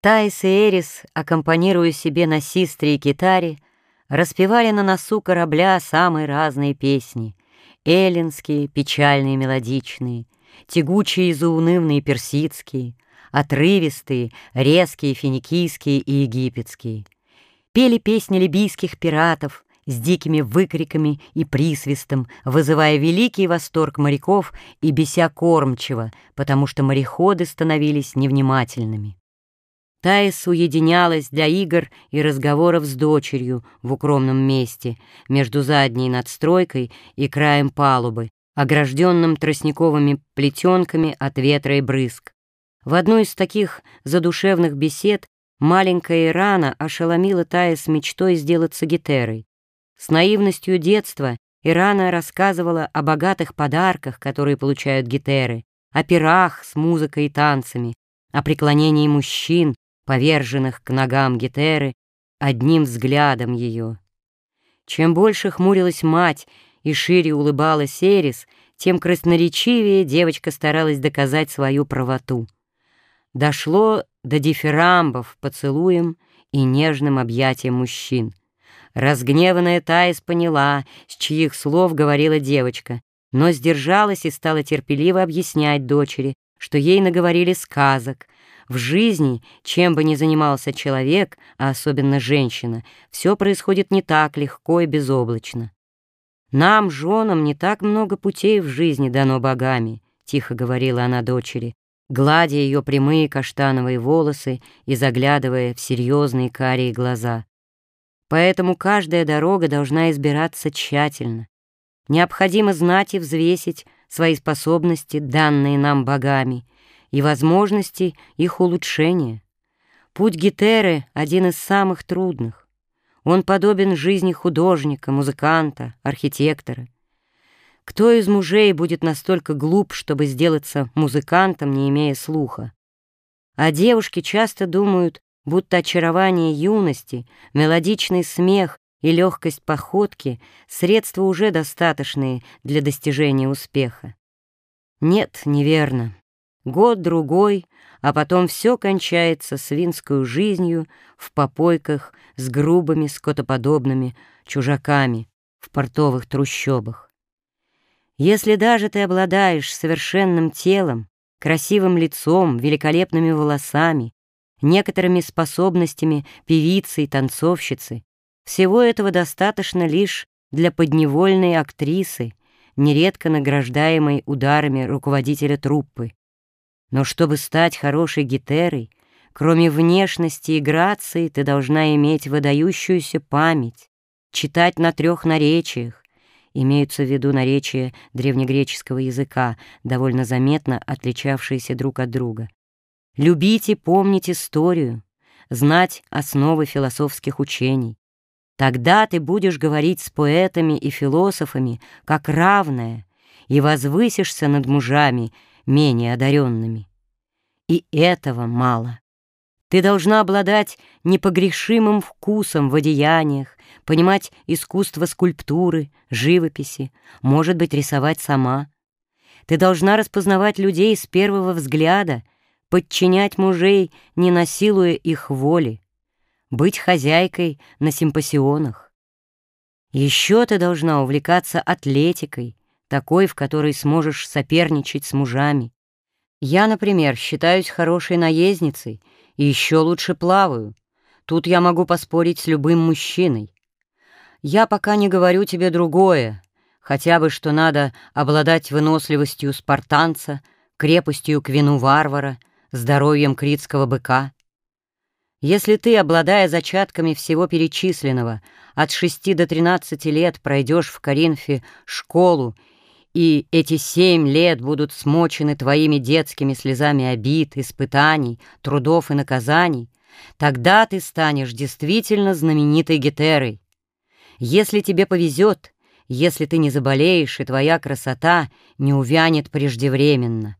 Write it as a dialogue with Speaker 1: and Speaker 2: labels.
Speaker 1: Таис и Эрис, аккомпанируя себе на систре и китаре, распевали на носу корабля самые разные песни — эллинские, печальные мелодичные, тягучие и заунывные персидские, отрывистые, резкие финикийские и египетские. Пели песни либийских пиратов с дикими выкриками и присвистом, вызывая великий восторг моряков и беся кормчиво, потому что мореходы становились невнимательными. Таис уединялась для игр и разговоров с дочерью в укромном месте между задней надстройкой и краем палубы, огражденным тростниковыми плетенками от ветра и брызг. В одну из таких задушевных бесед маленькая Ирана ошеломила Таис мечтой сделаться гетерой. С наивностью детства Ирана рассказывала о богатых подарках, которые получают гетеры, о пирах с музыкой и танцами, о преклонении мужчин, поверженных к ногам Гетеры, одним взглядом ее. Чем больше хмурилась мать и шире улыбалась Эрис, тем красноречивее девочка старалась доказать свою правоту. Дошло до дифирамбов поцелуем и нежным объятием мужчин. Разгневанная Таис поняла, с чьих слов говорила девочка, но сдержалась и стала терпеливо объяснять дочери, что ей наговорили сказок — в жизни, чем бы ни занимался человек, а особенно женщина, все происходит не так легко и безоблачно. «Нам, женам, не так много путей в жизни дано богами», — тихо говорила она дочери, гладя ее прямые каштановые волосы и заглядывая в серьезные карие глаза. Поэтому каждая дорога должна избираться тщательно. Необходимо знать и взвесить свои способности, данные нам богами, и возможности их улучшения. Путь Гетеры — один из самых трудных. Он подобен жизни художника, музыканта, архитектора. Кто из мужей будет настолько глуп, чтобы сделаться музыкантом, не имея слуха? А девушки часто думают, будто очарование юности, мелодичный смех и легкость походки — средства уже достаточные для достижения успеха. Нет, неверно. Год-другой, а потом все кончается свинской жизнью в попойках с грубыми скотоподобными чужаками в портовых трущобах. Если даже ты обладаешь совершенным телом, красивым лицом, великолепными волосами, некоторыми способностями певицы и танцовщицы, всего этого достаточно лишь для подневольной актрисы, нередко награждаемой ударами руководителя труппы. Но чтобы стать хорошей гитерой, кроме внешности и грации, ты должна иметь выдающуюся память, читать на трех наречиях, имеются в виду наречия древнегреческого языка, довольно заметно отличавшиеся друг от друга. Любить и помнить историю, знать основы философских учений. Тогда ты будешь говорить с поэтами и философами как равная и возвысишься над мужами, менее одаренными. И этого мало. Ты должна обладать непогрешимым вкусом в одеяниях, понимать искусство скульптуры, живописи, может быть, рисовать сама. Ты должна распознавать людей с первого взгляда, подчинять мужей, не насилуя их воли, быть хозяйкой на симпосионах. Еще ты должна увлекаться атлетикой, такой, в которой сможешь соперничать с мужами. Я, например, считаюсь хорошей наездницей и еще лучше плаваю. Тут я могу поспорить с любым мужчиной. Я пока не говорю тебе другое, хотя бы что надо обладать выносливостью спартанца, крепостью к вину варвара, здоровьем критского быка. Если ты, обладая зачатками всего перечисленного, от шести до тринадцати лет пройдешь в Коринфе школу и эти семь лет будут смочены твоими детскими слезами обид, испытаний, трудов и наказаний, тогда ты станешь действительно знаменитой Гетерой. Если тебе повезет, если ты не заболеешь, и твоя красота не увянет преждевременно.